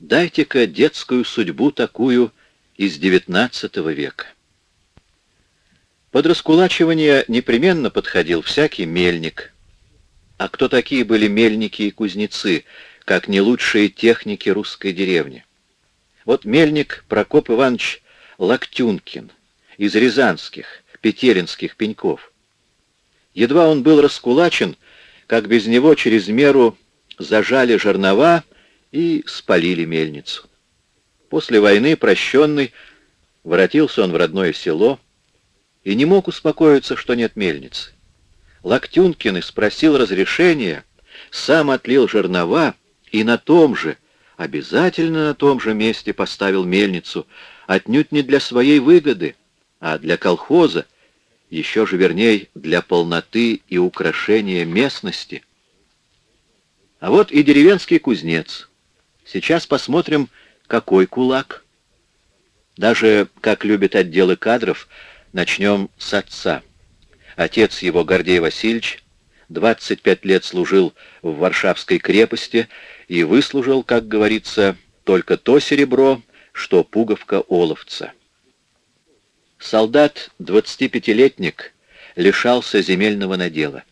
Дайте-ка детскую судьбу такую из XIX века. Под раскулачивание непременно подходил всякий мельник. А кто такие были мельники и кузнецы, как не лучшие техники русской деревни? Вот мельник Прокоп Иванович Локтюнкин из рязанских, петеринских пеньков. Едва он был раскулачен, как без него через меру зажали жернова и спалили мельницу. После войны, прощенный, воротился он в родное село и не мог успокоиться, что нет мельницы. Локтюнкин спросил разрешения, сам отлил жернова и на том же, обязательно на том же месте поставил мельницу, отнюдь не для своей выгоды, а для колхоза, еще же верней для полноты и украшения местности. А вот и деревенский кузнец. Сейчас посмотрим, какой кулак. Даже, как любят отделы кадров, начнем с отца. Отец его, Гордей Васильевич, 25 лет служил в Варшавской крепости и выслужил, как говорится, только то серебро, что пуговка оловца. Солдат, 25-летник, лишался земельного надела.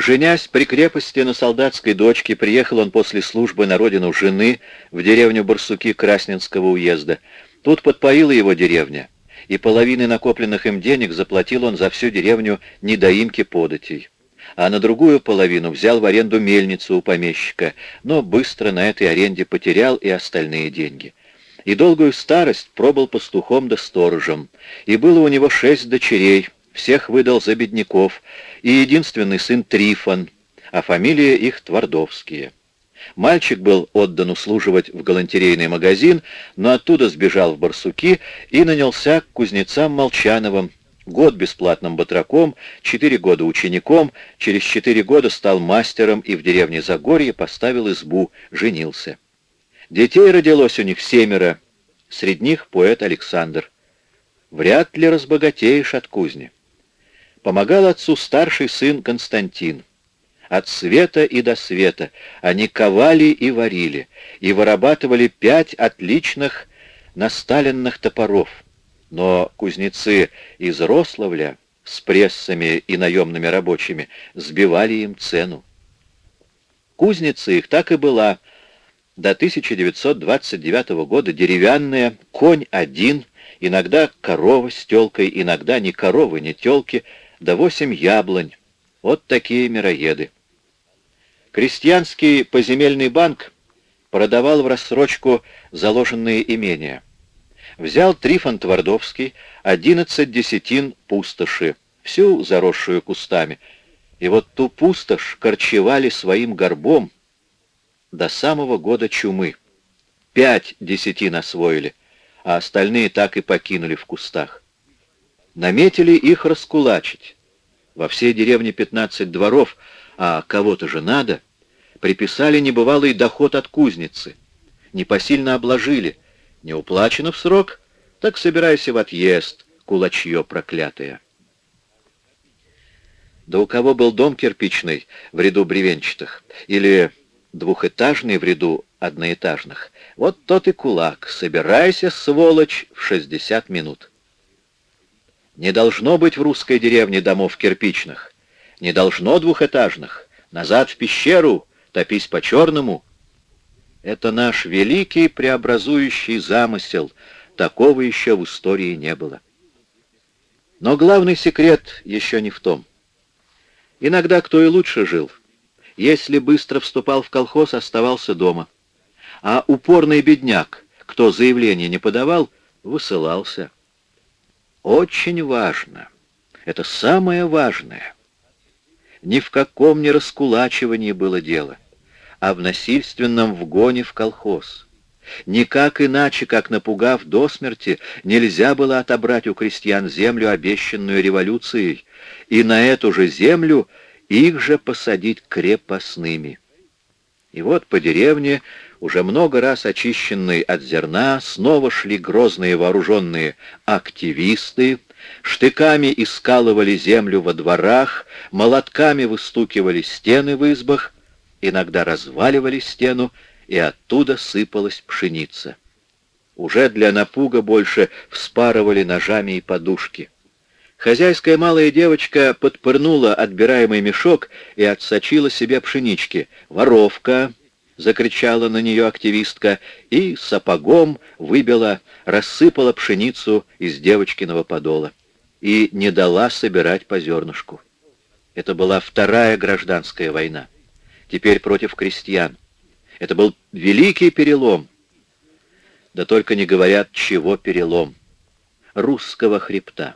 Женясь при крепости на солдатской дочке, приехал он после службы на родину жены в деревню Барсуки Красненского уезда. Тут подпоила его деревня, и половины накопленных им денег заплатил он за всю деревню недоимки податей. А на другую половину взял в аренду мельницу у помещика, но быстро на этой аренде потерял и остальные деньги и долгую старость пробыл пастухом да сторожем, и было у него шесть дочерей, всех выдал за бедняков, и единственный сын Трифон, а фамилия их Твардовские. Мальчик был отдан услуживать в галантерейный магазин, но оттуда сбежал в Барсуки и нанялся к кузнецам Молчановым, год бесплатным батраком, четыре года учеником, через четыре года стал мастером и в деревне Загорье поставил избу, женился. Детей родилось у них семеро, среди них поэт Александр. Вряд ли разбогатеешь от кузни. Помогал отцу старший сын Константин. От света и до света они ковали и варили, и вырабатывали пять отличных насталенных топоров. Но кузнецы из Рославля с прессами и наемными рабочими сбивали им цену. Кузница их так и была — до 1929 года деревянная, конь один, иногда корова с телкой, иногда ни коровы, ни телки, да восемь яблонь. Вот такие мироеды. Крестьянский поземельный банк продавал в рассрочку заложенные имения. Взял Трифон Твардовский 11 десятин пустоши, всю заросшую кустами, и вот ту пустошь корчевали своим горбом, до самого года чумы. Пять десятин освоили, а остальные так и покинули в кустах. Наметили их раскулачить. Во всей деревне 15 дворов, а кого-то же надо, приписали небывалый доход от кузницы. Непосильно обложили. Не уплачено в срок, так собирайся в отъезд, кулачье проклятое. Да у кого был дом кирпичный в ряду бревенчатых? Или двухэтажный в ряду одноэтажных. Вот тот и кулак. Собирайся, сволочь, в 60 минут. Не должно быть в русской деревне домов кирпичных. Не должно двухэтажных. Назад в пещеру, топись по-черному. Это наш великий преобразующий замысел. Такого еще в истории не было. Но главный секрет еще не в том. Иногда кто и лучше жил — если быстро вступал в колхоз, оставался дома. А упорный бедняк, кто заявление не подавал, высылался. Очень важно. Это самое важное. Ни в каком не раскулачивании было дело, а в насильственном вгоне в колхоз. Никак иначе, как напугав до смерти, нельзя было отобрать у крестьян землю, обещанную революцией, и на эту же землю их же посадить крепостными. И вот по деревне, уже много раз очищенные от зерна, снова шли грозные вооруженные активисты, штыками искалывали землю во дворах, молотками выстукивали стены в избах, иногда разваливали стену и оттуда сыпалась пшеница. Уже для напуга больше вспарывали ножами и подушки. Хозяйская малая девочка подпырнула отбираемый мешок и отсочила себе пшенички. «Воровка!» — закричала на нее активистка и сапогом выбила, рассыпала пшеницу из девочкиного подола и не дала собирать по зернышку. Это была вторая гражданская война. Теперь против крестьян. Это был великий перелом. Да только не говорят, чего перелом. Русского хребта.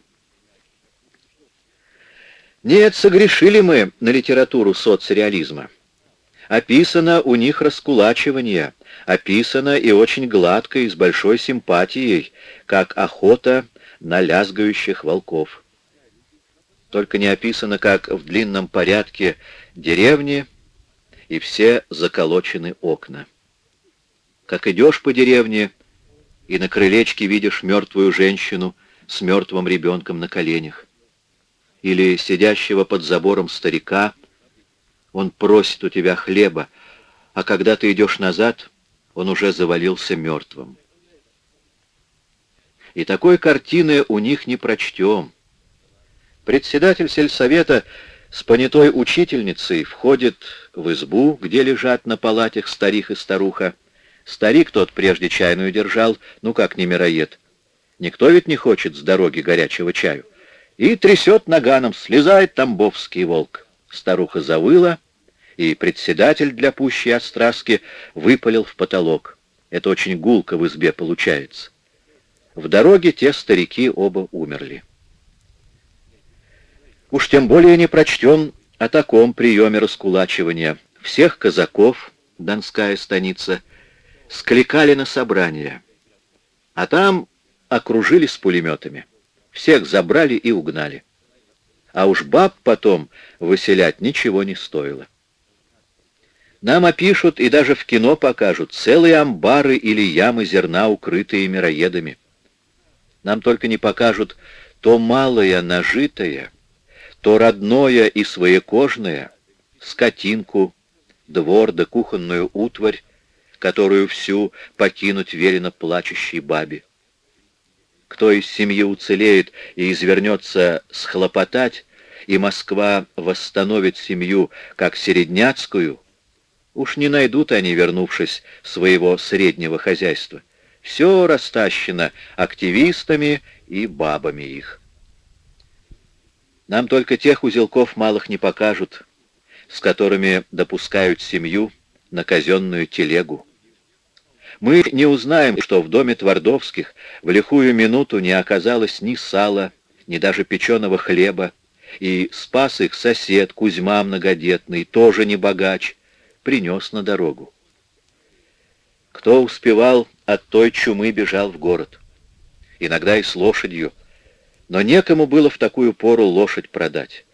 Нет, согрешили мы на литературу соцреализма. Описано у них раскулачивание, описано и очень гладко и с большой симпатией, как охота на лязгающих волков. Только не описано, как в длинном порядке деревни и все заколочены окна. Как идешь по деревне, и на крылечке видишь мертвую женщину с мертвым ребенком на коленях или сидящего под забором старика, он просит у тебя хлеба, а когда ты идешь назад, он уже завалился мертвым. И такой картины у них не прочтем. Председатель сельсовета с понятой учительницей входит в избу, где лежат на палатях старик и старуха. Старик тот прежде чайную держал, ну как не мироед. Никто ведь не хочет с дороги горячего чаю и трясет наганом, слезает тамбовский волк. Старуха завыла, и председатель для пущей остраски выпалил в потолок. Это очень гулко в избе получается. В дороге те старики оба умерли. Уж тем более не прочтен о таком приеме раскулачивания. Всех казаков, Донская станица, скликали на собрание, а там окружили с пулеметами. Всех забрали и угнали. А уж баб потом выселять ничего не стоило. Нам опишут и даже в кино покажут целые амбары или ямы зерна, укрытые мироедами. Нам только не покажут то малое нажитое, то родное и своекожное, скотинку, двор да кухонную утварь, которую всю покинуть велено плачущей бабе кто из семьи уцелеет и извернется схлопотать, и Москва восстановит семью как середняцкую, уж не найдут они, вернувшись, своего среднего хозяйства. Все растащено активистами и бабами их. Нам только тех узелков малых не покажут, с которыми допускают семью на казенную телегу. Мы не узнаем, что в доме Твардовских в лихую минуту не оказалось ни сала, ни даже печеного хлеба, и спас их сосед Кузьма многодетный, тоже не богач, принес на дорогу. Кто успевал, от той чумы бежал в город. Иногда и с лошадью, но некому было в такую пору лошадь продать.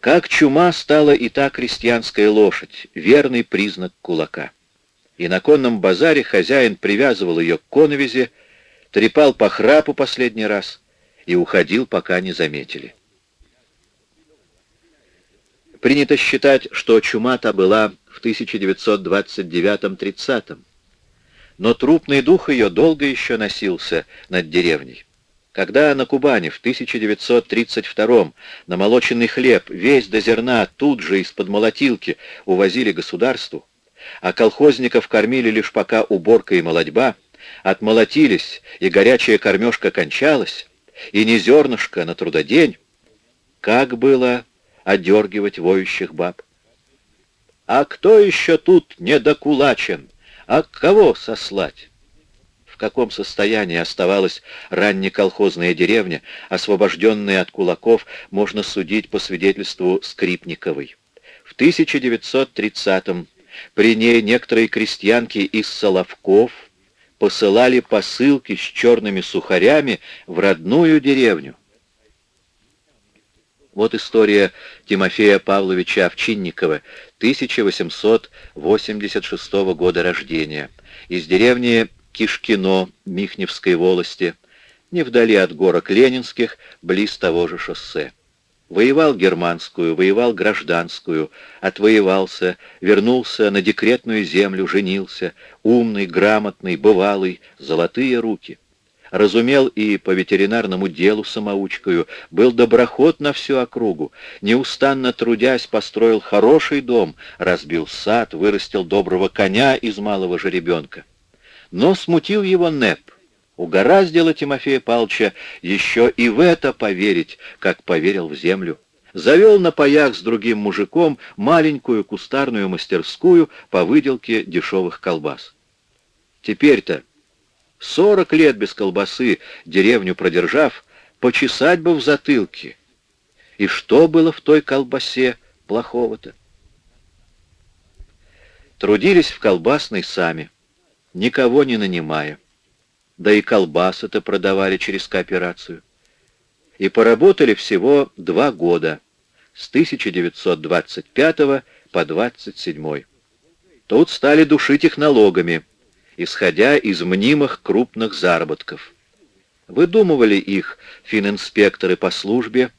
Как чума стала и та крестьянская лошадь, верный признак кулака и на конном базаре хозяин привязывал ее к коновизе, трепал по храпу последний раз и уходил, пока не заметили. Принято считать, что чума-то была в 1929-30, но трупный дух ее долго еще носился над деревней. Когда на Кубани в 1932 намолоченный хлеб весь до зерна тут же из-под молотилки увозили государству, а колхозников кормили лишь пока уборка и молодьба, отмолотились, и горячая кормежка кончалась, и не зернышко на трудодень, как было одергивать воющих баб? А кто еще тут недокулачен? А кого сослать? В каком состоянии оставалась раннеколхозная деревня, освобожденная от кулаков, можно судить по свидетельству Скрипниковой. В 1930 при ней некоторые крестьянки из Соловков посылали посылки с черными сухарями в родную деревню. Вот история Тимофея Павловича Овчинникова, 1886 года рождения, из деревни Кишкино Михневской волости, не вдали от горок Ленинских, близ того же шоссе. Воевал германскую, воевал гражданскую, отвоевался, вернулся на декретную землю, женился, умный, грамотный, бывалый, золотые руки. Разумел и по ветеринарному делу самоучкою, был доброход на всю округу, неустанно трудясь, построил хороший дом, разбил сад, вырастил доброго коня из малого жеребенка. Но смутил его Неп, Угораздило Тимофея Павловича еще и в это поверить, как поверил в землю. Завел на паях с другим мужиком маленькую кустарную мастерскую по выделке дешевых колбас. Теперь-то, сорок лет без колбасы, деревню продержав, почесать бы в затылке. И что было в той колбасе плохого-то? Трудились в колбасной сами, никого не нанимая да и колбасы-то продавали через кооперацию. И поработали всего два года, с 1925 по 27. Тут стали душить их налогами, исходя из мнимых крупных заработков. Выдумывали их фининспекторы по службе,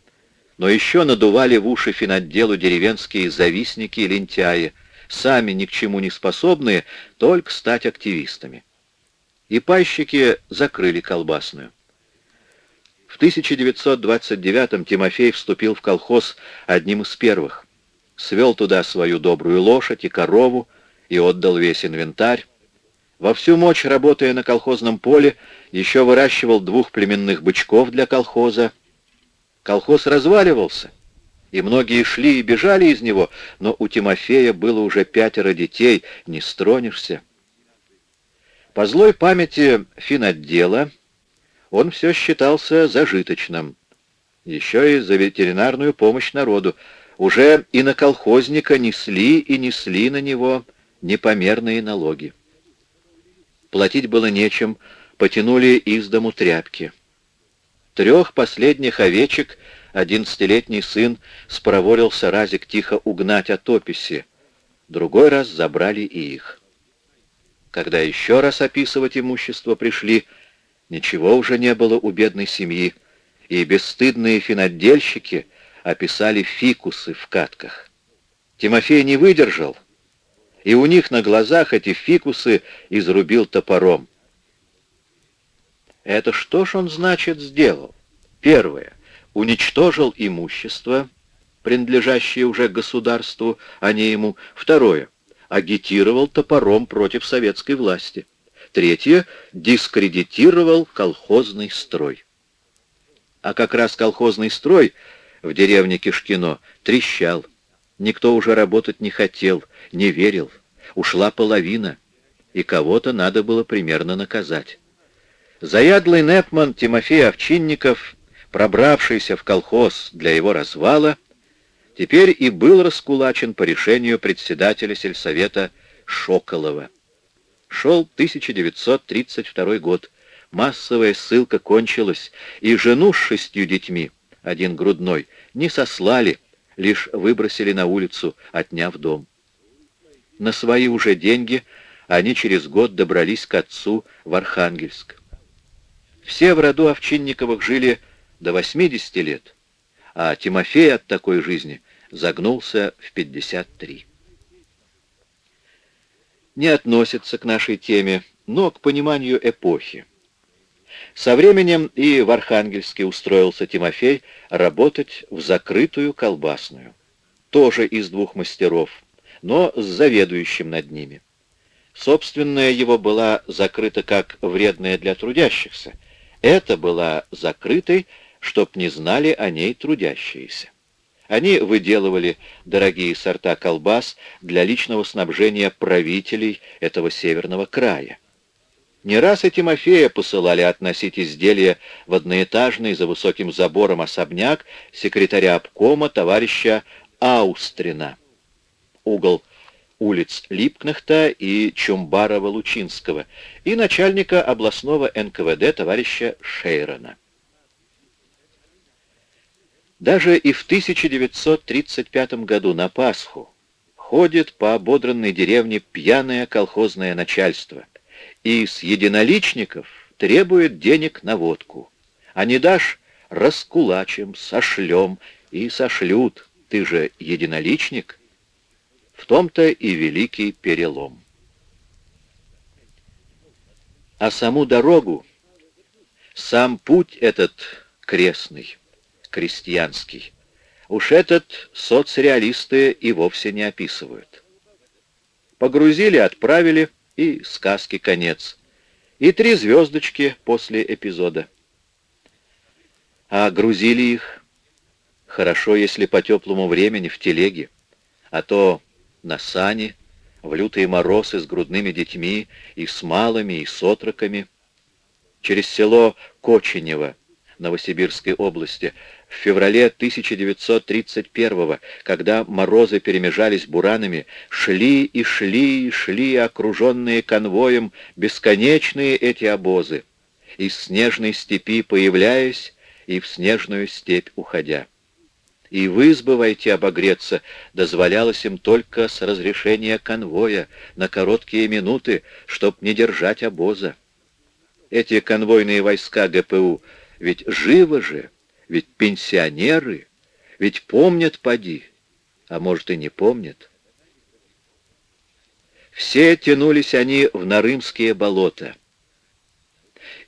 но еще надували в уши финотделу деревенские завистники и лентяи, сами ни к чему не способные, только стать активистами и пайщики закрыли колбасную. В 1929-м Тимофей вступил в колхоз одним из первых. Свел туда свою добрую лошадь и корову и отдал весь инвентарь. Во всю мощь, работая на колхозном поле, еще выращивал двух племенных бычков для колхоза. Колхоз разваливался, и многие шли и бежали из него, но у Тимофея было уже пятеро детей, не стронешься. По злой памяти финотдела он все считался зажиточным. Еще и за ветеринарную помощь народу. Уже и на колхозника несли и несли на него непомерные налоги. Платить было нечем, потянули из дому тряпки. Трех последних овечек одиннадцатилетний сын спроворился разик тихо угнать от описи. Другой раз забрали и их. Когда еще раз описывать имущество пришли, ничего уже не было у бедной семьи, и бесстыдные финотдельщики описали фикусы в катках. Тимофей не выдержал, и у них на глазах эти фикусы изрубил топором. Это что ж он, значит, сделал? Первое. Уничтожил имущество, принадлежащее уже государству, а не ему. Второе агитировал топором против советской власти. Третье — дискредитировал колхозный строй. А как раз колхозный строй в деревне Кишкино трещал. Никто уже работать не хотел, не верил. Ушла половина, и кого-то надо было примерно наказать. Заядлый Непман Тимофей Овчинников, пробравшийся в колхоз для его развала, теперь и был раскулачен по решению председателя сельсовета Шоколова. Шел 1932 год. Массовая ссылка кончилась, и жену с шестью детьми, один грудной, не сослали, лишь выбросили на улицу, отняв дом. На свои уже деньги они через год добрались к отцу в Архангельск. Все в роду Овчинниковых жили до 80 лет а Тимофей от такой жизни загнулся в 53. Не относится к нашей теме, но к пониманию эпохи. Со временем и в Архангельске устроился Тимофей работать в закрытую колбасную. Тоже из двух мастеров, но с заведующим над ними. Собственная его была закрыта как вредная для трудящихся. Это была закрытой чтоб не знали о ней трудящиеся. Они выделывали дорогие сорта колбас для личного снабжения правителей этого северного края. Не раз и Тимофея посылали относить изделия в одноэтажный за высоким забором особняк секретаря обкома товарища Аустрина. Угол улиц Липкнахта и Чумбарова-Лучинского и начальника областного НКВД товарища Шейрона. Даже и в 1935 году на Пасху ходит по ободранной деревне пьяное колхозное начальство и с единоличников требует денег на водку. А не дашь — раскулачим, сошлем и сошлют, ты же единоличник. В том-то и великий перелом. А саму дорогу, сам путь этот крестный, крестьянский, уж этот соцреалисты и вовсе не описывают. Погрузили, отправили, и сказки конец. И три звездочки после эпизода. А грузили их хорошо, если по теплому времени в телеге, а то на сани, в лютые морозы с грудными детьми и с малыми, и с отроками. Через село Коченево Новосибирской области в феврале 1931 когда морозы перемежались буранами, шли и шли и шли, окруженные конвоем, бесконечные эти обозы, из снежной степи появляясь и в снежную степь уходя. И в избы войти обогреться дозволялось им только с разрешения конвоя на короткие минуты, чтоб не держать обоза. Эти конвойные войска ГПУ ведь живы же, ведь пенсионеры, ведь помнят поди, а может и не помнят. Все тянулись они в Нарымские болота.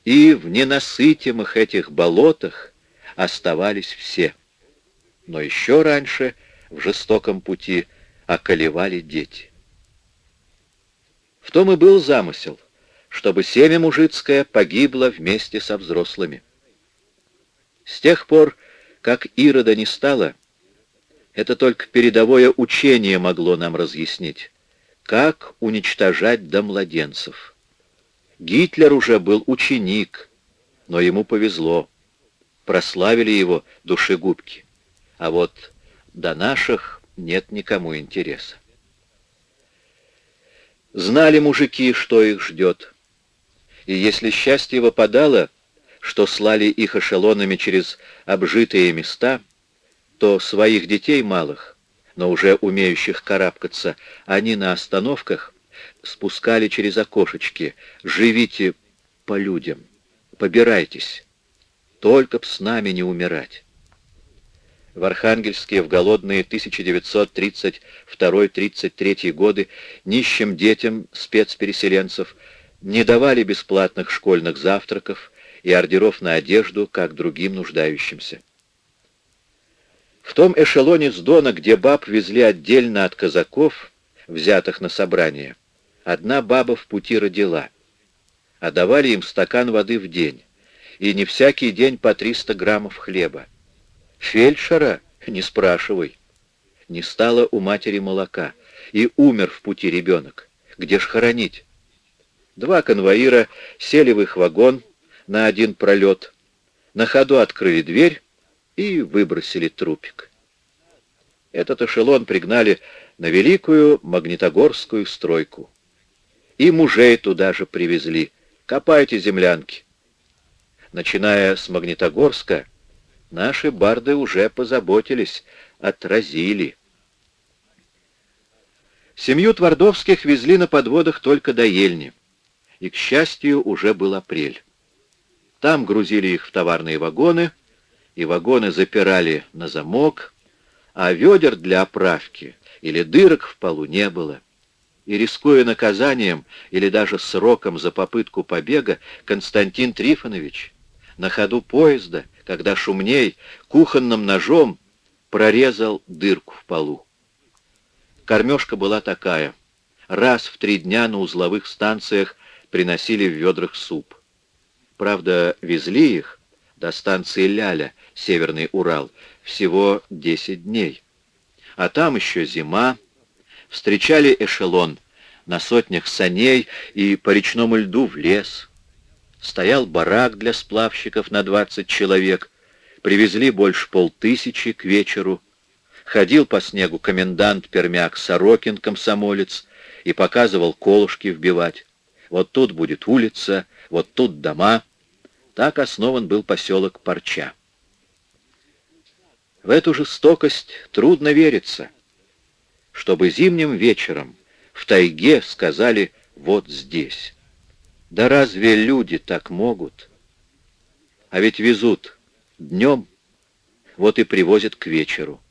И в ненасытимых этих болотах оставались все. Но еще раньше в жестоком пути околевали дети. В том и был замысел, чтобы семя мужицкое погибло вместе со взрослыми. С тех пор, как Ирода не стало, это только передовое учение могло нам разъяснить, как уничтожать до младенцев. Гитлер уже был ученик, но ему повезло. Прославили его душегубки. А вот до наших нет никому интереса. Знали мужики, что их ждет. И если счастье выпадало, что слали их эшелонами через обжитые места, то своих детей малых, но уже умеющих карабкаться, они на остановках спускали через окошечки «Живите по людям, побирайтесь, только б с нами не умирать». В Архангельске в голодные 1932-33 годы нищим детям спецпереселенцев не давали бесплатных школьных завтраков, и ордеров на одежду, как другим нуждающимся. В том эшелоне с Дона, где баб везли отдельно от казаков, взятых на собрание, одна баба в пути родила, а давали им стакан воды в день, и не всякий день по 300 граммов хлеба. Фельдшера, не спрашивай, не стало у матери молока, и умер в пути ребенок. Где ж хоронить? Два конвоира сели в их вагон, на один пролет, на ходу открыли дверь и выбросили трупик. Этот эшелон пригнали на великую Магнитогорскую стройку. И мужей туда же привезли. Копайте землянки. Начиная с Магнитогорска, наши барды уже позаботились, отразили. Семью Твардовских везли на подводах только до Ельни. И, к счастью, уже был апрель. Там грузили их в товарные вагоны, и вагоны запирали на замок, а ведер для оправки или дырок в полу не было. И, рискуя наказанием или даже сроком за попытку побега, Константин Трифонович на ходу поезда, когда шумней, кухонным ножом прорезал дырку в полу. Кормежка была такая. Раз в три дня на узловых станциях приносили в ведрах суп. Правда, везли их до станции Ляля, Северный Урал, всего 10 дней. А там еще зима. Встречали эшелон на сотнях саней и по речному льду в лес. Стоял барак для сплавщиков на 20 человек. Привезли больше полтысячи к вечеру. Ходил по снегу комендант Пермяк Сорокин, комсомолец, и показывал колышки вбивать. Вот тут будет улица, вот тут дома. Так основан был поселок Парча. В эту жестокость трудно вериться, чтобы зимним вечером в тайге сказали «вот здесь». Да разве люди так могут? А ведь везут днем, вот и привозят к вечеру.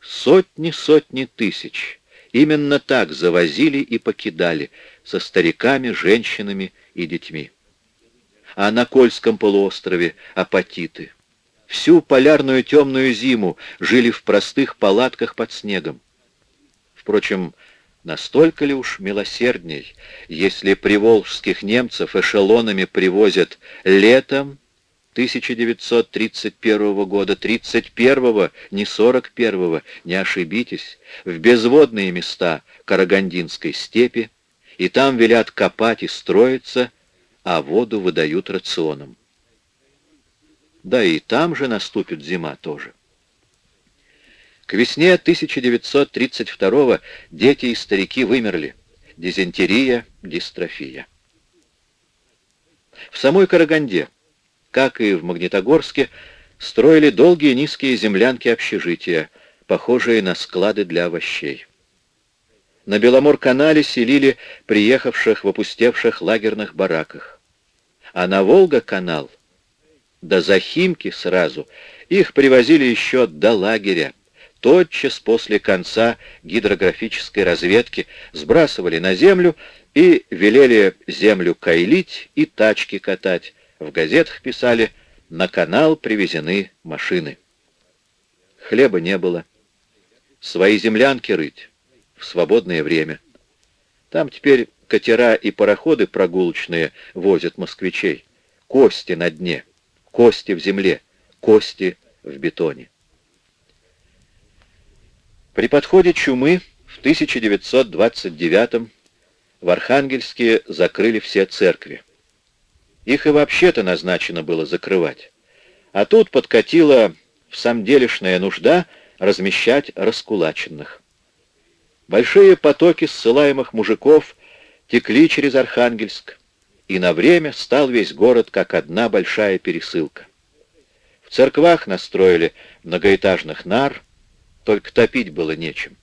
Сотни-сотни тысяч именно так завозили и покидали, со стариками, женщинами и детьми. А на Кольском полуострове апатиты. Всю полярную темную зиму жили в простых палатках под снегом. Впрочем, настолько ли уж милосердней, если приволжских немцев эшелонами привозят летом 1931 года, 31-го, не 41-го, не ошибитесь, в безводные места Карагандинской степи, и там велят копать и строиться, а воду выдают рационом. Да и там же наступит зима тоже. К весне 1932 дети и старики вымерли. Дизентерия, дистрофия. В самой Караганде как и в Магнитогорске, строили долгие низкие землянки общежития, похожие на склады для овощей. На Беломор-канале селили приехавших в опустевших лагерных бараках. А на Волга-канал, до Захимки сразу, их привозили еще до лагеря. Тотчас после конца гидрографической разведки сбрасывали на землю и велели землю кайлить и тачки катать, в газетах писали «На канал привезены машины». Хлеба не было. Свои землянки рыть в свободное время. Там теперь катера и пароходы прогулочные возят москвичей. Кости на дне, кости в земле, кости в бетоне. При подходе чумы в 1929 в Архангельске закрыли все церкви. Их и вообще-то назначено было закрывать. А тут подкатила в самом делешная нужда размещать раскулаченных. Большие потоки ссылаемых мужиков текли через Архангельск, и на время стал весь город как одна большая пересылка. В церквах настроили многоэтажных нар, только топить было нечем.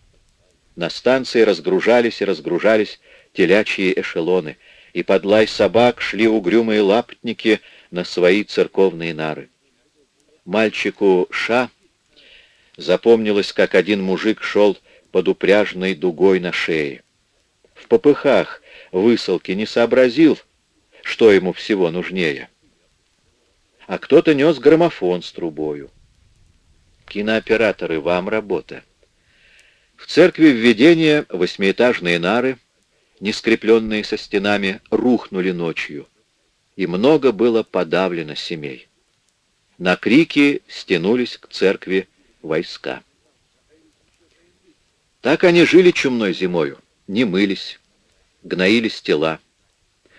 На станции разгружались и разгружались телячьи эшелоны — и под лай собак шли угрюмые лапотники на свои церковные нары. Мальчику Ша запомнилось, как один мужик шел под упряжной дугой на шее. В попыхах высылки не сообразил, что ему всего нужнее. А кто-то нес граммофон с трубою. Кинооператоры, вам работа. В церкви введения восьмиэтажные нары — не скрепленные со стенами, рухнули ночью, и много было подавлено семей. На крики стянулись к церкви войска. Так они жили чумной зимою, не мылись, гноились тела,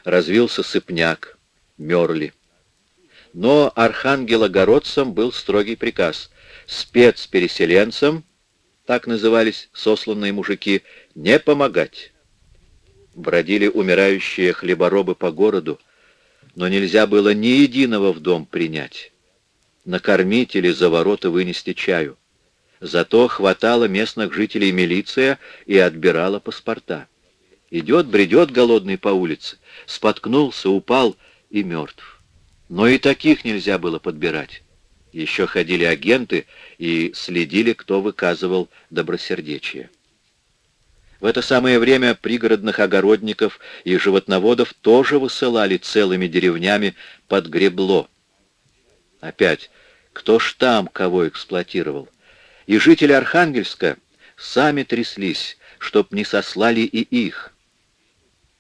развился сыпняк, мерли. Но архангелогородцам был строгий приказ спецпереселенцам, так назывались сосланные мужики, не помогать бродили умирающие хлеборобы по городу, но нельзя было ни единого в дом принять, накормить или за ворота вынести чаю. Зато хватало местных жителей милиция и отбирала паспорта. Идет, бредет голодный по улице, споткнулся, упал и мертв. Но и таких нельзя было подбирать. Еще ходили агенты и следили, кто выказывал добросердечие. В это самое время пригородных огородников и животноводов тоже высылали целыми деревнями под гребло. Опять, кто ж там кого эксплуатировал? И жители Архангельска сами тряслись, чтоб не сослали и их.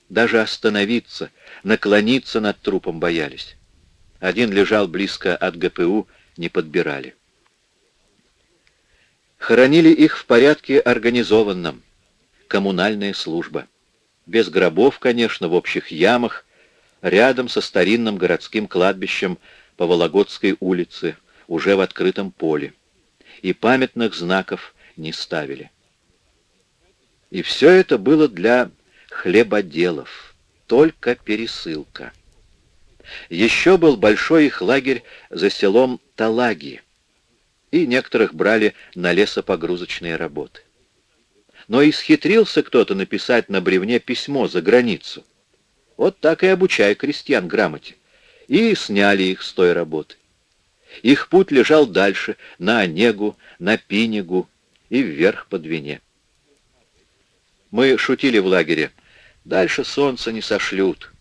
Даже остановиться, наклониться над трупом боялись. Один лежал близко от ГПУ, не подбирали. Хоронили их в порядке организованном коммунальная служба. Без гробов, конечно, в общих ямах, рядом со старинным городским кладбищем по Вологодской улице, уже в открытом поле. И памятных знаков не ставили. И все это было для хлебоделов, только пересылка. Еще был большой их лагерь за селом Талаги, и некоторых брали на лесопогрузочные работы но исхитрился кто-то написать на бревне письмо за границу. Вот так и обучай крестьян грамоте. И сняли их с той работы. Их путь лежал дальше, на Онегу, на Пинегу и вверх по Двине. Мы шутили в лагере. Дальше солнце не сошлют.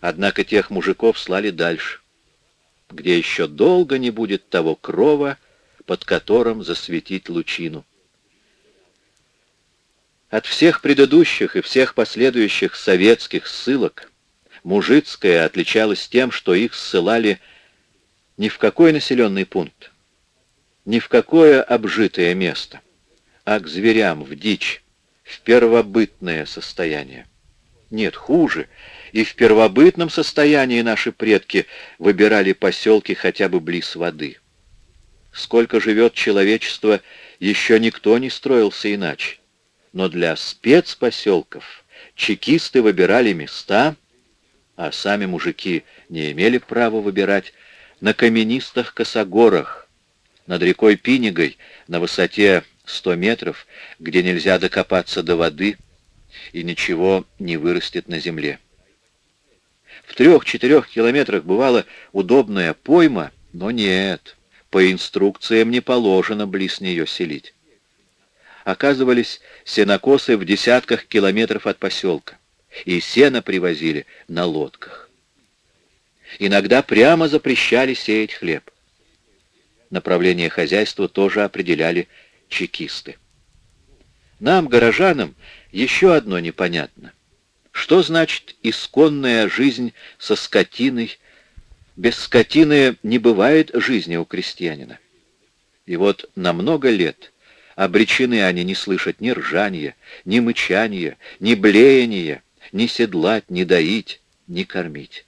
Однако тех мужиков слали дальше, где еще долго не будет того крова, под которым засветить лучину. От всех предыдущих и всех последующих советских ссылок мужицкая отличалась тем, что их ссылали ни в какой населенный пункт, ни в какое обжитое место, а к зверям, в дичь, в первобытное состояние. Нет, хуже. И в первобытном состоянии наши предки выбирали поселки хотя бы близ воды. Сколько живет человечество, еще никто не строился иначе. Но для спецпоселков чекисты выбирали места, а сами мужики не имели права выбирать, на каменистых косогорах, над рекой Пинигой на высоте 100 метров, где нельзя докопаться до воды и ничего не вырастет на земле. В трех-четырех километрах бывала удобная пойма, но нет, по инструкциям не положено близ нее селить. Оказывались сенокосы в десятках километров от поселка, и сено привозили на лодках. Иногда прямо запрещали сеять хлеб. Направление хозяйства тоже определяли чекисты. Нам, горожанам, еще одно непонятно. Что значит исконная жизнь со скотиной? Без скотины не бывает жизни у крестьянина. И вот на много лет обречены они не слышать ни ржания, ни мычания, ни блеяния, ни седлать, ни доить, ни кормить.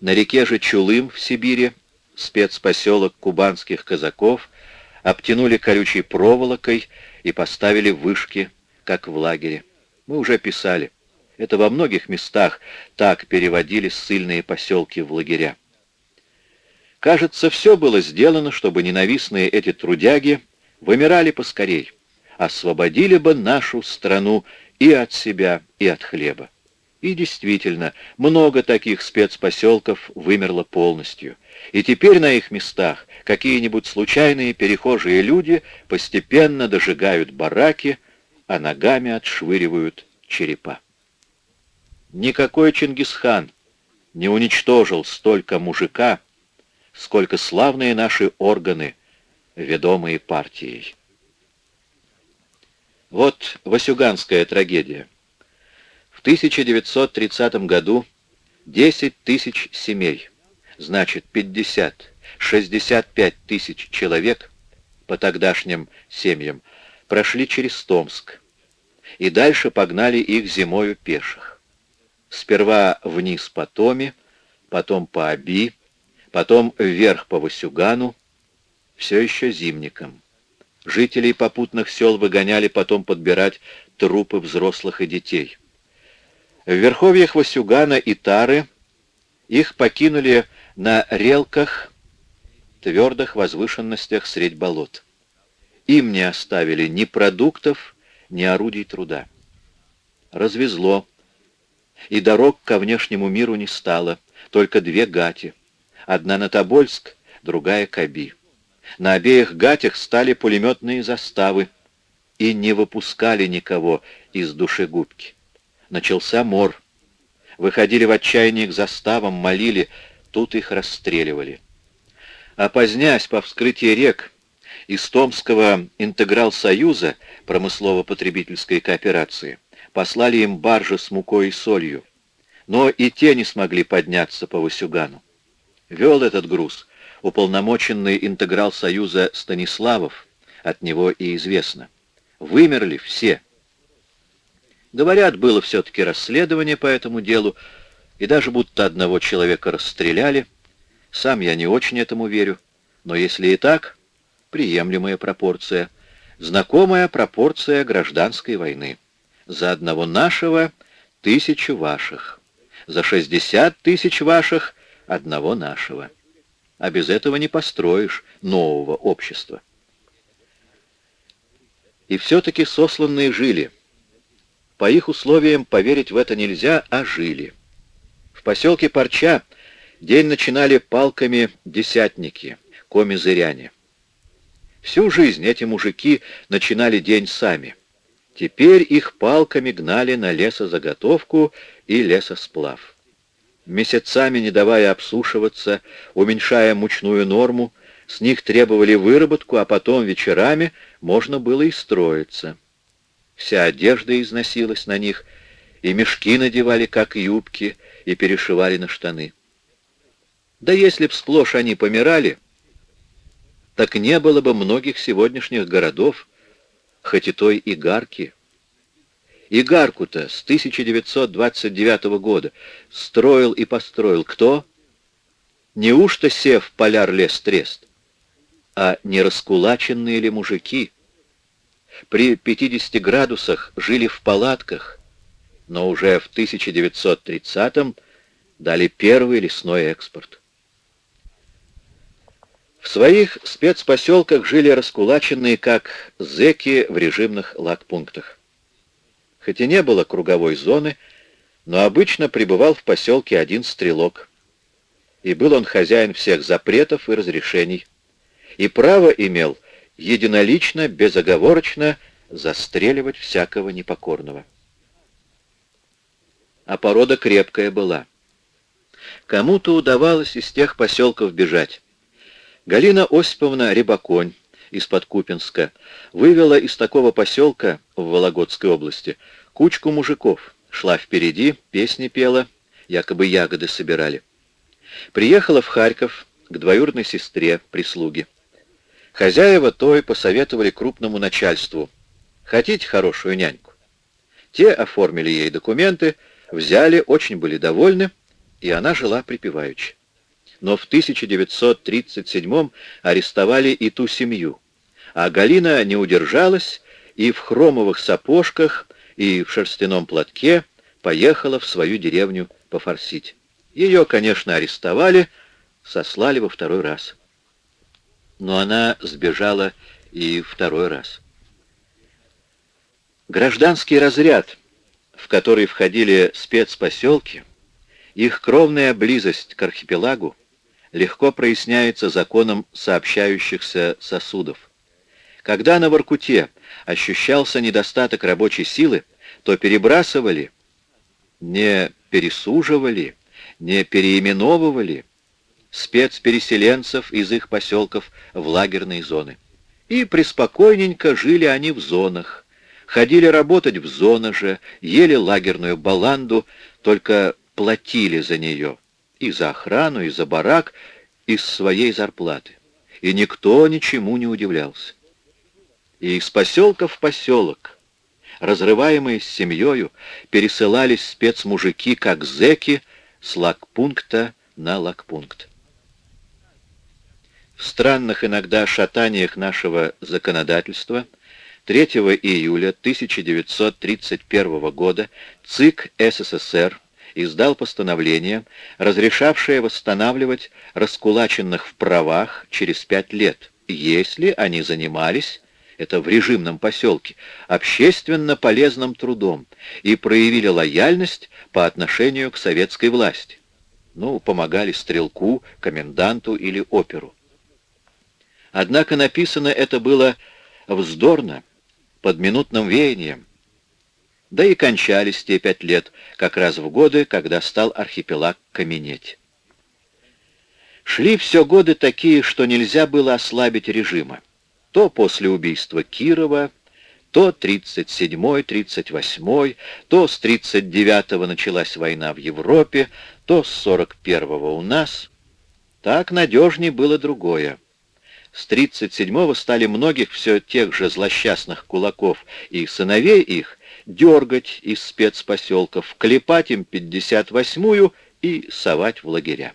На реке же Чулым в Сибири спецпоселок кубанских казаков обтянули колючей проволокой и поставили вышки, как в лагере. Мы уже писали. Это во многих местах так переводили ссыльные поселки в лагеря. Кажется, все было сделано, чтобы ненавистные эти трудяги вымирали поскорей, освободили бы нашу страну и от себя, и от хлеба. И действительно, много таких спецпоселков вымерло полностью. И теперь на их местах какие-нибудь случайные перехожие люди постепенно дожигают бараки, а ногами отшвыривают черепа. Никакой Чингисхан не уничтожил столько мужика, сколько славные наши органы, ведомые партией. Вот Васюганская трагедия. В 1930 году 10 тысяч семей, значит 50-65 тысяч человек по тогдашним семьям прошли через Томск и дальше погнали их зимою пеших. Сперва вниз по Томе, потом по Аби, потом вверх по Васюгану, все еще зимником. Жителей попутных сел выгоняли потом подбирать трупы взрослых и детей. В верховьях Васюгана и Тары их покинули на релках, твердых возвышенностях средь болот. Им не оставили ни продуктов, ни орудий труда. Развезло, и дорог ко внешнему миру не стало, только две гати. Одна на Тобольск, другая к Аби. На обеих гатях стали пулеметные заставы и не выпускали никого из душегубки начался мор. Выходили в отчаянии к заставам, молили, тут их расстреливали. А позднясь по вскрытии рек из Томского интеграл-союза промыслово-потребительской кооперации послали им баржи с мукой и солью. Но и те не смогли подняться по Васюгану. Вел этот груз уполномоченный интеграл Союза Станиславов, от него и известно. Вымерли все — Говорят, было все-таки расследование по этому делу, и даже будто одного человека расстреляли. Сам я не очень этому верю, но если и так, приемлемая пропорция, знакомая пропорция гражданской войны. За одного нашего — тысячу ваших, за шестьдесят тысяч ваших — одного нашего. А без этого не построишь нового общества. И все-таки сосланные жили — по их условиям поверить в это нельзя, а жили. В поселке Парча День начинали палками десятники, коми-зыряне. Всю жизнь эти мужики начинали день сами. Теперь их палками гнали на лесозаготовку и лесосплав. Месяцами не давая обсушиваться, уменьшая мучную норму, с них требовали выработку, а потом вечерами можно было и строиться. Вся одежда износилась на них, и мешки надевали, как юбки, и перешивали на штаны. Да если б сплошь они помирали, так не было бы многих сегодняшних городов, хоть и той Игарки. Игарку-то с 1929 года строил и построил кто? Неужто сев поляр лес трест? А не раскулаченные ли мужики? При 50 градусах жили в палатках, но уже в 1930-м дали первый лесной экспорт. В своих спецпоселках жили раскулаченные, как зеки в режимных лагпунктах. Хоть и не было круговой зоны, но обычно пребывал в поселке один стрелок. И был он хозяин всех запретов и разрешений. И право имел единолично, безоговорочно застреливать всякого непокорного. А порода крепкая была. Кому-то удавалось из тех поселков бежать. Галина Осиповна Рябаконь из-под Купинска вывела из такого поселка в Вологодской области кучку мужиков, шла впереди, песни пела, якобы ягоды собирали. Приехала в Харьков к двоюродной сестре, прислуги. Хозяева той посоветовали крупному начальству. Хотите хорошую няньку? Те оформили ей документы, взяли, очень были довольны, и она жила припеваючи но в 1937 арестовали и ту семью. А Галина не удержалась и в хромовых сапожках, и в шерстяном платке поехала в свою деревню пофорсить. Ее, конечно, арестовали, сослали во второй раз. Но она сбежала и второй раз. Гражданский разряд, в который входили спецпоселки, их кровная близость к архипелагу, легко проясняется законом сообщающихся сосудов. Когда на Воркуте ощущался недостаток рабочей силы, то перебрасывали, не пересуживали, не переименовывали спецпереселенцев из их поселков в лагерные зоны. И преспокойненько жили они в зонах, ходили работать в зоны же, ели лагерную баланду, только платили за нее и за охрану, и за барак из своей зарплаты. И никто ничему не удивлялся. И из поселка в поселок, разрываемые с семьей, пересылались спецмужики, как зеки, с лагпункта на лагпункт. В странных иногда шатаниях нашего законодательства 3 июля 1931 года ЦИК СССР издал постановление, разрешавшее восстанавливать раскулаченных в правах через пять лет, если они занимались, это в режимном поселке, общественно полезным трудом и проявили лояльность по отношению к советской власти. Ну, помогали стрелку, коменданту или оперу. Однако написано это было вздорно, под минутным веянием, да и кончались те пять лет, как раз в годы, когда стал архипелаг каменеть. Шли все годы такие, что нельзя было ослабить режима. То после убийства Кирова, то 37-й, 38-й, то с 39-го началась война в Европе, то с 41-го у нас. Так надежней было другое. С 37-го стали многих все тех же злосчастных кулаков и сыновей их дергать из спецпоселков, клепать им 58-ю и совать в лагеря.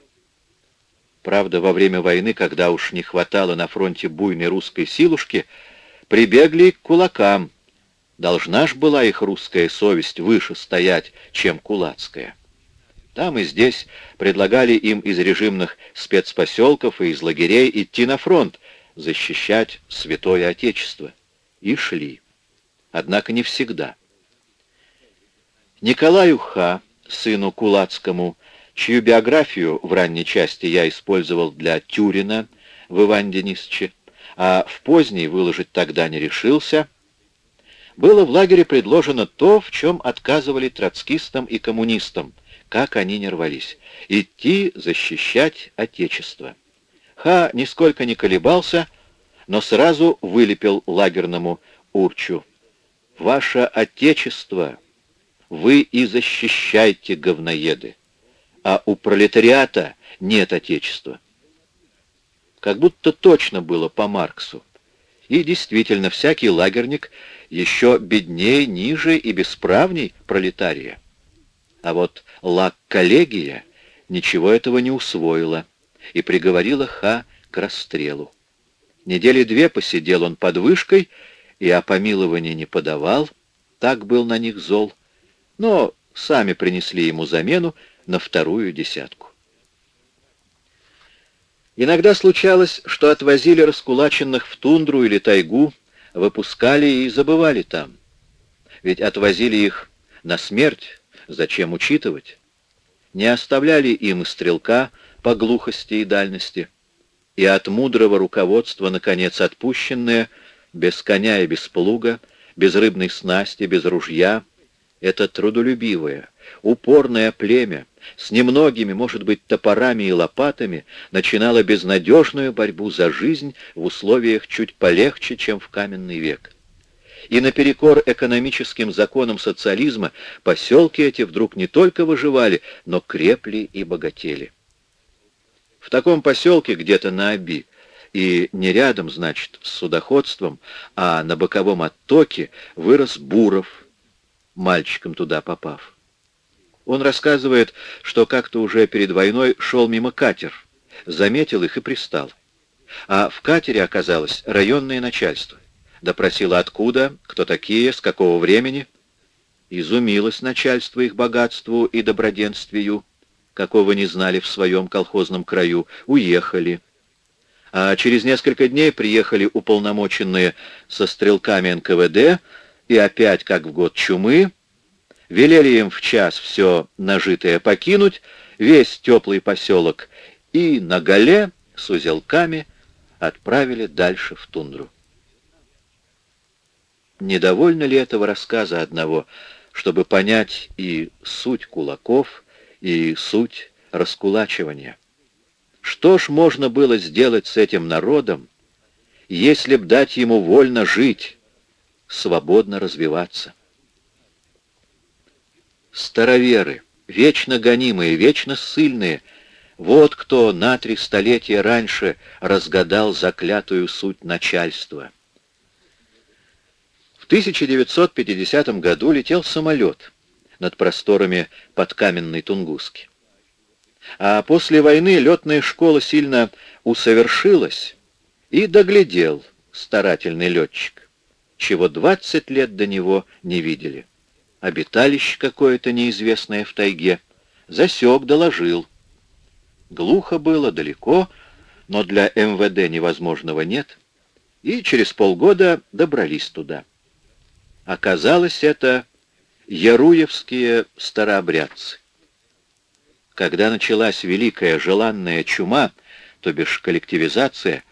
Правда, во время войны, когда уж не хватало на фронте буйной русской силушки, прибегли к кулакам. Должна ж была их русская совесть выше стоять, чем кулацкая. Там и здесь предлагали им из режимных спецпоселков и из лагерей идти на фронт, защищать Святое Отечество. И шли. Однако не всегда. Николаю Ха, сыну Кулацкому, чью биографию в ранней части я использовал для Тюрина в Иван Денисовиче, а в поздней выложить тогда не решился, было в лагере предложено то, в чем отказывали троцкистам и коммунистам, как они не рвались, идти защищать Отечество. Ха нисколько не колебался, но сразу вылепил лагерному Урчу. «Ваше Отечество вы и защищайте, говноеды, а у пролетариата нет Отечества». Как будто точно было по Марксу. И действительно, всякий лагерник еще беднее, ниже и бесправней пролетария. А вот лак-коллегия ничего этого не усвоила и приговорила Ха к расстрелу. Недели две посидел он под вышкой и о помиловании не подавал, так был на них зол, но сами принесли ему замену на вторую десятку. Иногда случалось, что отвозили раскулаченных в тундру или тайгу, выпускали и забывали там. Ведь отвозили их на смерть, зачем учитывать? Не оставляли им стрелка по глухости и дальности. И от мудрого руководства, наконец, отпущенное, без коня и без плуга, без рыбной снасти, без ружья, это трудолюбивое, упорное племя, с немногими, может быть, топорами и лопатами, начинала безнадежную борьбу за жизнь в условиях чуть полегче, чем в каменный век. И наперекор экономическим законам социализма поселки эти вдруг не только выживали, но крепли и богатели. В таком поселке где-то на Оби, и не рядом, значит, с судоходством, а на боковом оттоке вырос Буров, мальчиком туда попав. Он рассказывает, что как-то уже перед войной шел мимо катер, заметил их и пристал. А в катере оказалось районное начальство. Допросило откуда, кто такие, с какого времени. Изумилось начальство их богатству и доброденствию, какого не знали в своем колхозном краю, уехали. А через несколько дней приехали уполномоченные со стрелками НКВД, и опять, как в год чумы, велели им в час все нажитое покинуть, весь теплый поселок, и на голе с узелками отправили дальше в тундру. Недовольно ли этого рассказа одного, чтобы понять и суть кулаков, и суть раскулачивания? Что ж можно было сделать с этим народом, если б дать ему вольно жить, свободно развиваться? Староверы, вечно гонимые, вечно ссыльные, вот кто на три столетия раньше разгадал заклятую суть начальства. В 1950 году летел самолет над просторами подкаменной Тунгуски. А после войны летная школа сильно усовершилась и доглядел старательный летчик, чего 20 лет до него не видели обиталище какое-то неизвестное в тайге. Засек, доложил. Глухо было, далеко, но для МВД невозможного нет. И через полгода добрались туда. Оказалось, это яруевские старообрядцы. Когда началась великая желанная чума, то бишь коллективизация,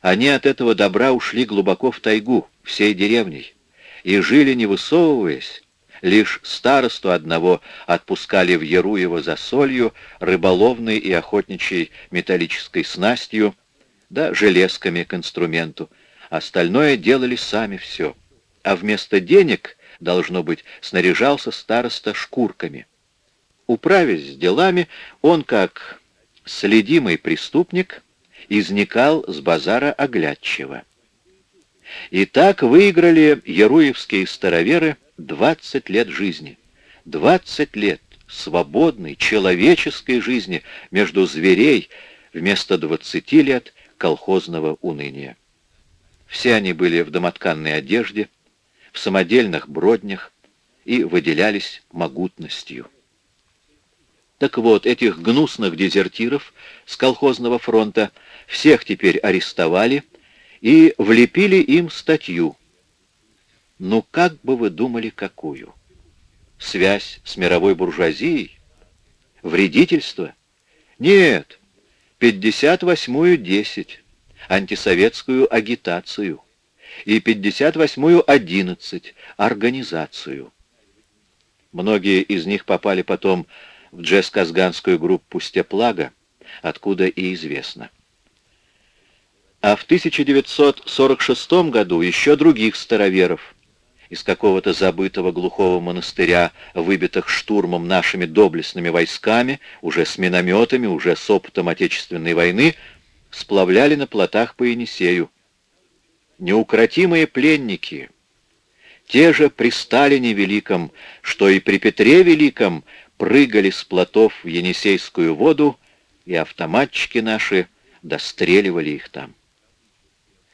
они от этого добра ушли глубоко в тайгу, всей деревней, и жили, не высовываясь, Лишь старосту одного отпускали в Яруево за солью, рыболовной и охотничьей металлической снастью, да железками к инструменту. Остальное делали сами все. А вместо денег, должно быть, снаряжался староста шкурками. Управясь с делами, он, как следимый преступник, изникал с базара оглядчиво. И так выиграли яруевские староверы 20 лет жизни. 20 лет свободной, человеческой жизни между зверей вместо 20 лет колхозного уныния. Все они были в домотканной одежде, в самодельных броднях и выделялись могутностью. Так вот, этих гнусных дезертиров с колхозного фронта всех теперь арестовали и влепили им статью ну как бы вы думали, какую? Связь с мировой буржуазией? Вредительство? Нет, 58-ю 10, антисоветскую агитацию, и 58-ю 11, организацию. Многие из них попали потом в джесс-казганскую группу «Степлага», откуда и известно. А в 1946 году еще других староверов из какого-то забытого глухого монастыря, выбитых штурмом нашими доблестными войсками, уже с минометами, уже с опытом Отечественной войны, сплавляли на плотах по Енисею. Неукротимые пленники, те же при Сталине Великом, что и при Петре Великом, прыгали с плотов в Енисейскую воду, и автоматчики наши достреливали их там.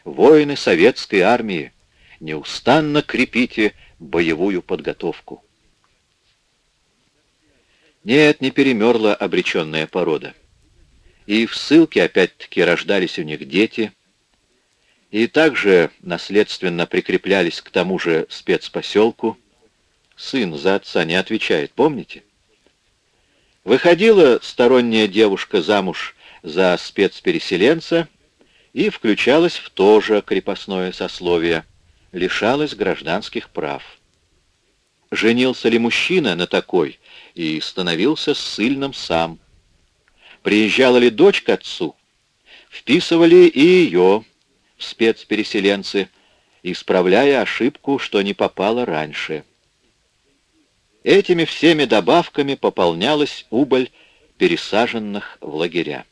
Воины советской армии, неустанно крепите боевую подготовку. Нет, не перемерла обреченная порода. И в ссылке опять-таки рождались у них дети, и также наследственно прикреплялись к тому же спецпоселку. Сын за отца не отвечает, помните? Выходила сторонняя девушка замуж за спецпереселенца и включалась в то же крепостное сословие, лишалась гражданских прав. Женился ли мужчина на такой и становился ссыльным сам? Приезжала ли дочь к отцу? Вписывали и ее в спецпереселенцы, исправляя ошибку, что не попала раньше. Этими всеми добавками пополнялась убыль пересаженных в лагеря.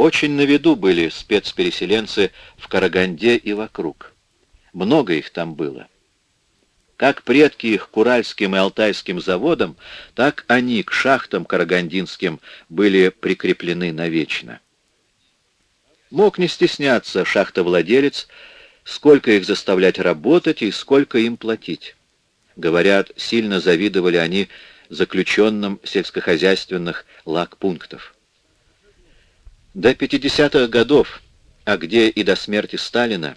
Очень на виду были спецпереселенцы в Караганде и вокруг. Много их там было. Как предки их к Уральским и Алтайским заводам, так они к шахтам карагандинским были прикреплены навечно. Мог не стесняться шахтовладелец, сколько их заставлять работать и сколько им платить. Говорят, сильно завидовали они заключенным сельскохозяйственных лагпунктов. До 50-х годов, а где и до смерти Сталина,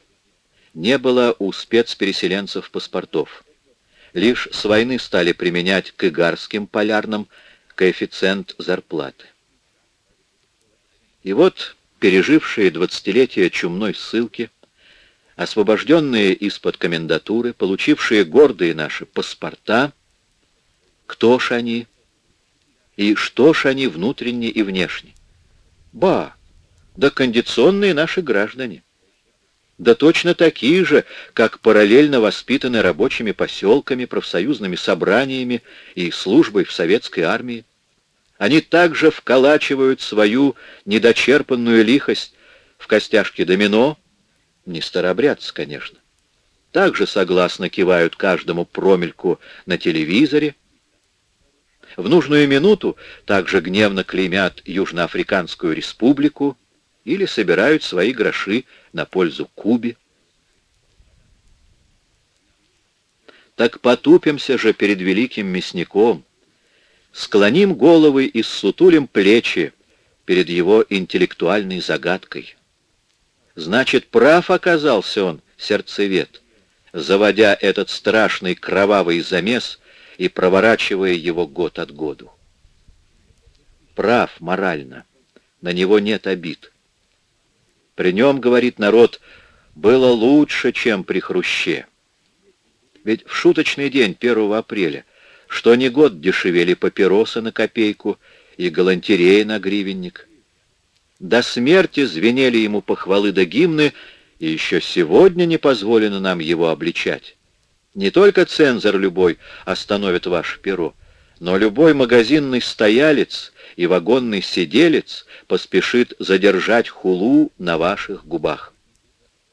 не было у спецпереселенцев паспортов. Лишь с войны стали применять к игарским полярным коэффициент зарплаты. И вот пережившие двадцатилетия чумной ссылки, освобожденные из-под комендатуры, получившие гордые наши паспорта, кто ж они и что ж они внутренне и внешне? Ба, да кондиционные наши граждане. Да точно такие же, как параллельно воспитаны рабочими поселками, профсоюзными собраниями и службой в советской армии. Они также вколачивают свою недочерпанную лихость в костяшки домино, не старобрядцы, конечно. Также согласно кивают каждому промельку на телевизоре, в нужную минуту также гневно клеймят Южноафриканскую республику или собирают свои гроши на пользу Кубе. Так потупимся же перед великим мясником, склоним головы и ссутулим плечи перед его интеллектуальной загадкой. Значит, прав оказался он, сердцевед, заводя этот страшный кровавый замес и проворачивая его год от году. Прав морально, на него нет обид. При нем, говорит народ, было лучше, чем при Хруще. Ведь в шуточный день, 1 апреля, что не год дешевели папиросы на копейку и галантерея на гривенник. До смерти звенели ему похвалы да гимны, и еще сегодня не позволено нам его обличать. Не только цензор любой остановит ваше перо, но любой магазинный стоялец и вагонный сиделец поспешит задержать хулу на ваших губах.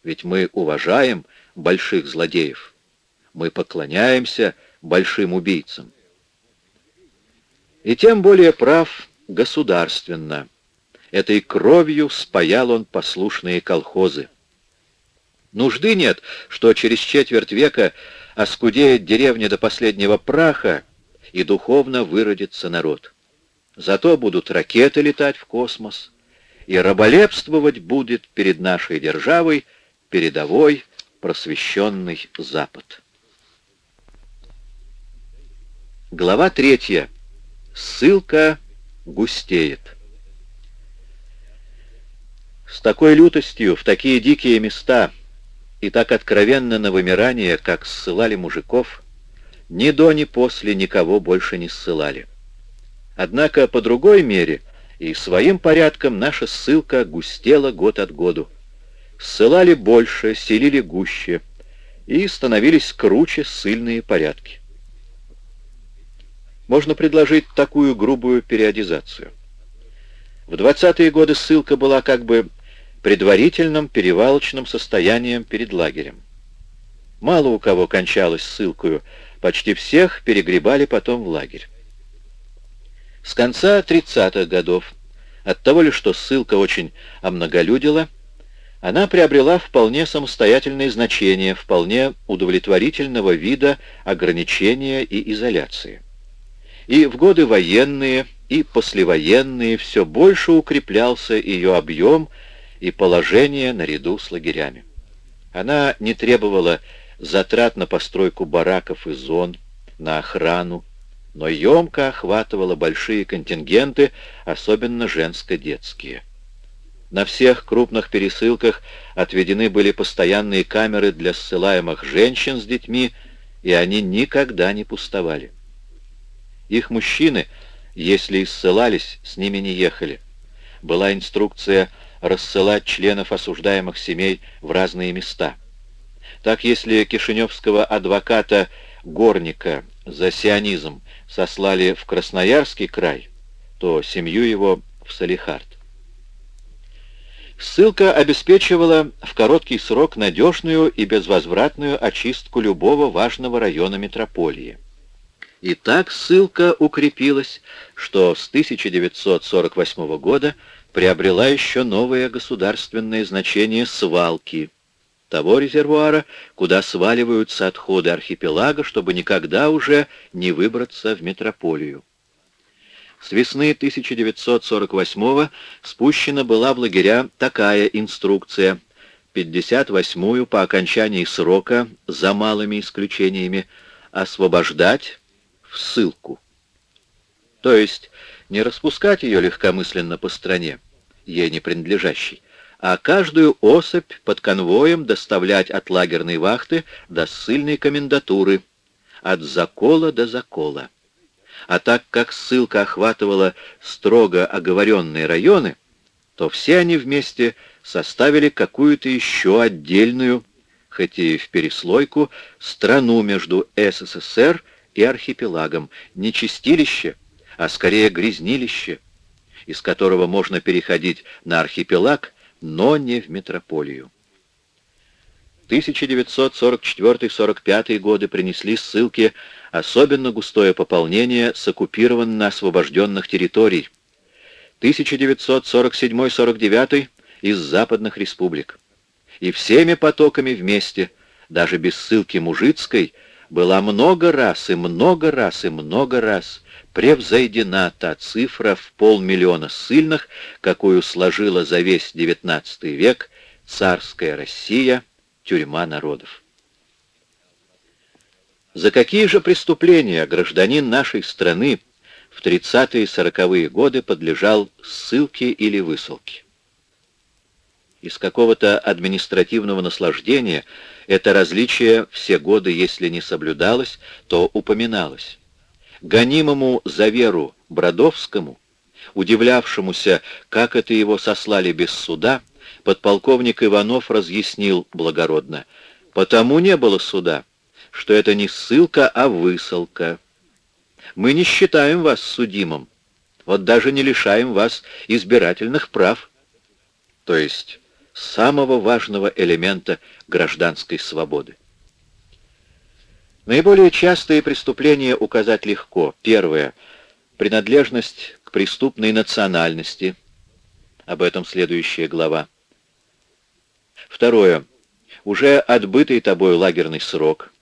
Ведь мы уважаем больших злодеев. Мы поклоняемся большим убийцам. И тем более прав государственно. Этой кровью спаял он послушные колхозы. Нужды нет, что через четверть века оскудеет деревня до последнего праха, и духовно выродится народ. Зато будут ракеты летать в космос, и раболепствовать будет перед нашей державой передовой просвещенный Запад. Глава третья. Ссылка густеет. С такой лютостью в такие дикие места и так откровенно на вымирание, как ссылали мужиков, ни до, ни после никого больше не ссылали. Однако по другой мере и своим порядком наша ссылка густела год от году. Ссылали больше, селили гуще, и становились круче ссыльные порядки. Можно предложить такую грубую периодизацию. В 20-е годы ссылка была как бы предварительным перевалочным состоянием перед лагерем. Мало у кого кончалось ссылкою, почти всех перегребали потом в лагерь. С конца 30-х годов, от того ли, что ссылка очень обмноголюдила, она приобрела вполне самостоятельное значение, вполне удовлетворительного вида ограничения и изоляции. И в годы военные, и послевоенные все больше укреплялся ее объем и положение наряду с лагерями. Она не требовала затрат на постройку бараков и зон, на охрану, но емко охватывала большие контингенты, особенно женско-детские. На всех крупных пересылках отведены были постоянные камеры для ссылаемых женщин с детьми, и они никогда не пустовали. Их мужчины, если и ссылались, с ними не ехали. Была инструкция рассылать членов осуждаемых семей в разные места. Так, если кишиневского адвоката Горника за сионизм сослали в Красноярский край, то семью его в Салихард. Ссылка обеспечивала в короткий срок надежную и безвозвратную очистку любого важного района метрополии. И так ссылка укрепилась, что с 1948 года приобрела еще новое государственное значение свалки, того резервуара, куда сваливаются отходы архипелага, чтобы никогда уже не выбраться в метрополию. С весны 1948 спущена была в лагеря такая инструкция, 58-ю по окончании срока, за малыми исключениями, освобождать в ссылку. То есть не распускать ее легкомысленно по стране, ей не принадлежащей, а каждую особь под конвоем доставлять от лагерной вахты до ссыльной комендатуры, от закола до закола. А так как ссылка охватывала строго оговоренные районы, то все они вместе составили какую-то еще отдельную, хоть и в переслойку, страну между СССР и архипелагом, не чистилище, а скорее грязнилище, из которого можно переходить на архипелаг, но не в метрополию. 1944-45 годы принесли ссылки особенно густое пополнение с оккупированно-освобожденных территорий. 1947-49 из западных республик. И всеми потоками вместе, даже без ссылки мужицкой, была много раз и много раз и много раз превзойдена та цифра в полмиллиона ссыльных, какую сложила за весь XIX век царская Россия, тюрьма народов. За какие же преступления гражданин нашей страны в 30-е и 40-е годы подлежал ссылке или высылке? Из какого-то административного наслаждения это различие все годы, если не соблюдалось, то упоминалось гонимому за веру Бродовскому, удивлявшемуся, как это его сослали без суда, подполковник Иванов разъяснил благородно, «Потому не было суда, что это не ссылка, а высылка. Мы не считаем вас судимым, вот даже не лишаем вас избирательных прав, то есть самого важного элемента гражданской свободы. Наиболее частые преступления указать легко. Первое — принадлежность к преступной национальности. Об этом следующая глава. Второе — уже отбытый тобой лагерный срок.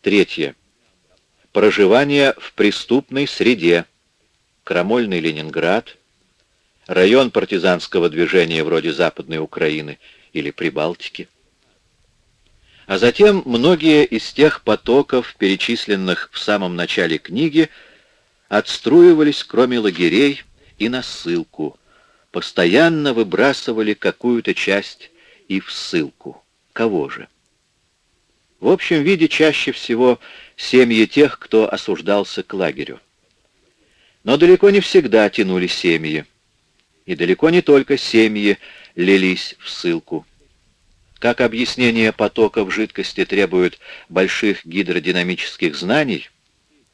Третье — проживание в преступной среде. Крамольный Ленинград, район партизанского движения вроде Западной Украины или Прибалтики. А затем многие из тех потоков, перечисленных в самом начале книги, отструивались, кроме лагерей, и на ссылку, постоянно выбрасывали какую-то часть и в ссылку. Кого же? В общем виде чаще всего семьи тех, кто осуждался к лагерю. Но далеко не всегда тянули семьи. И далеко не только семьи лились в ссылку. Как объяснение потоков жидкости требует больших гидродинамических знаний,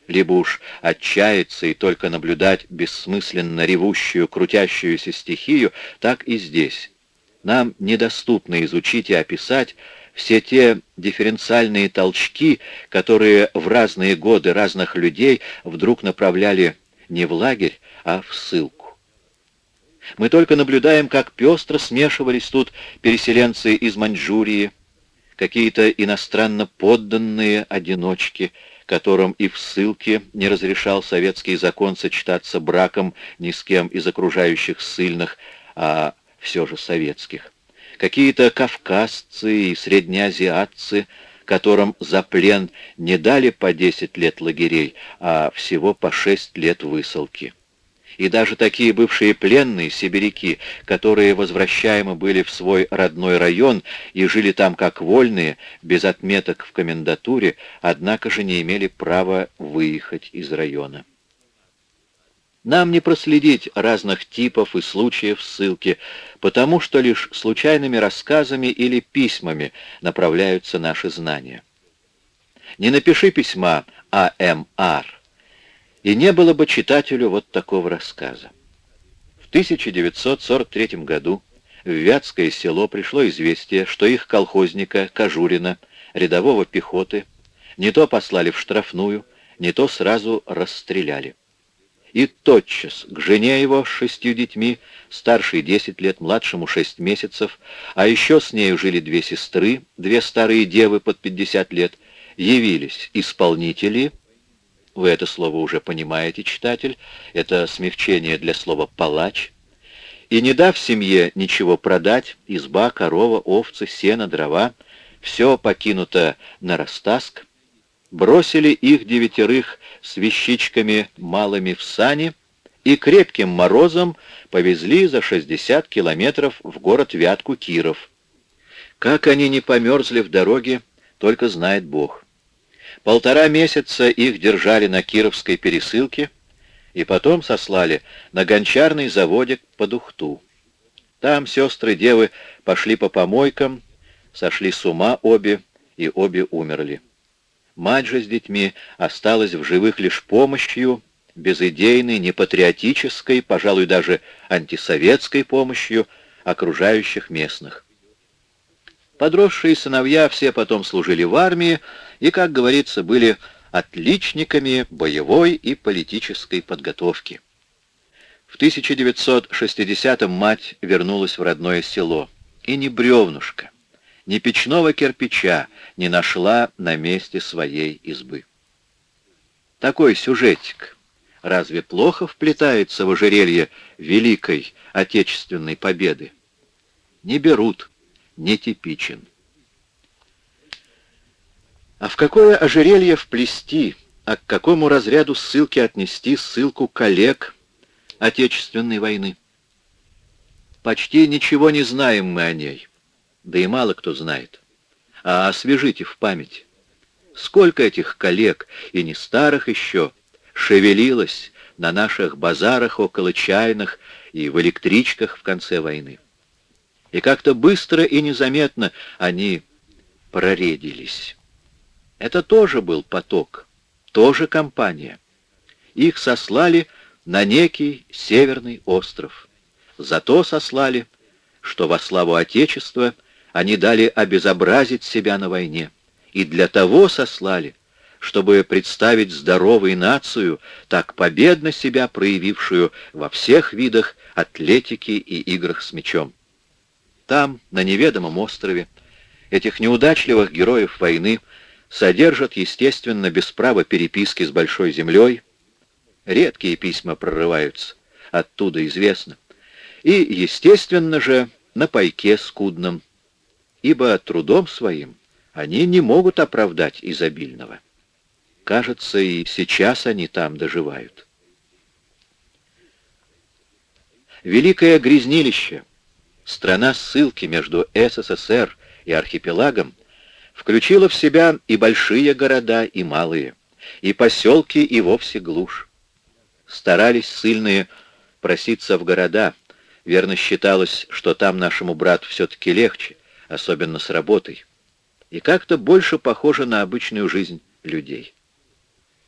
либо уж отчаяться и только наблюдать бессмысленно ревущую, крутящуюся стихию, так и здесь. Нам недоступно изучить и описать все те дифференциальные толчки, которые в разные годы разных людей вдруг направляли не в лагерь, а в ссылку. Мы только наблюдаем, как пестро смешивались тут переселенцы из Маньчжурии, какие-то иностранно подданные одиночки, которым и в ссылке не разрешал советский закон сочетаться браком ни с кем из окружающих ссыльных, а все же советских. Какие-то кавказцы и среднеазиатцы, которым за плен не дали по 10 лет лагерей, а всего по 6 лет высылки. И даже такие бывшие пленные сибиряки, которые возвращаемы были в свой родной район и жили там как вольные, без отметок в комендатуре, однако же не имели права выехать из района. Нам не проследить разных типов и случаев ссылки, потому что лишь случайными рассказами или письмами направляются наши знания. Не напиши письма А.М.Ар., и не было бы читателю вот такого рассказа. В 1943 году в Вятское село пришло известие, что их колхозника Кожурина, рядового пехоты, не то послали в штрафную, не то сразу расстреляли и тотчас к жене его с шестью детьми, старшей десять лет, младшему шесть месяцев, а еще с нею жили две сестры, две старые девы под пятьдесят лет, явились исполнители, вы это слово уже понимаете, читатель, это смягчение для слова «палач», и не дав семье ничего продать, изба, корова, овцы, сено, дрова, все покинуто на растаск, бросили их девятерых с вещичками малыми в сани и крепким морозом повезли за 60 километров в город Вятку Киров. Как они не померзли в дороге, только знает Бог. Полтора месяца их держали на Кировской пересылке и потом сослали на гончарный заводик под Ухту. Там сестры-девы пошли по помойкам, сошли с ума обе, и обе умерли. Мать же с детьми осталась в живых лишь помощью, безыдейной, непатриотической, пожалуй, даже антисоветской помощью окружающих местных. Подросшие сыновья все потом служили в армии и, как говорится, были отличниками боевой и политической подготовки. В 1960-м мать вернулась в родное село, и не бревнушка, ни печного кирпича не нашла на месте своей избы. Такой сюжетик разве плохо вплетается в ожерелье Великой Отечественной Победы? Не берут, нетипичен. А в какое ожерелье вплести, а к какому разряду ссылки отнести ссылку коллег Отечественной войны? Почти ничего не знаем мы о ней да и мало кто знает. А освежите в память. Сколько этих коллег, и не старых еще, шевелилось на наших базарах около чайных и в электричках в конце войны. И как-то быстро и незаметно они проредились. Это тоже был поток, тоже компания. Их сослали на некий северный остров. Зато сослали, что во славу Отечества они дали обезобразить себя на войне. И для того сослали, чтобы представить здоровой нацию, так победно себя проявившую во всех видах атлетики и играх с мечом. Там, на неведомом острове, этих неудачливых героев войны содержат, естественно, без права переписки с Большой Землей. Редкие письма прорываются, оттуда известно. И, естественно же, на пайке скудном, ибо трудом своим они не могут оправдать изобильного. Кажется, и сейчас они там доживают. Великое грязнилище, страна ссылки между СССР и архипелагом, включила в себя и большие города, и малые, и поселки, и вовсе глушь. Старались сильные проситься в города, верно считалось, что там нашему брату все-таки легче, особенно с работой, и как-то больше похоже на обычную жизнь людей.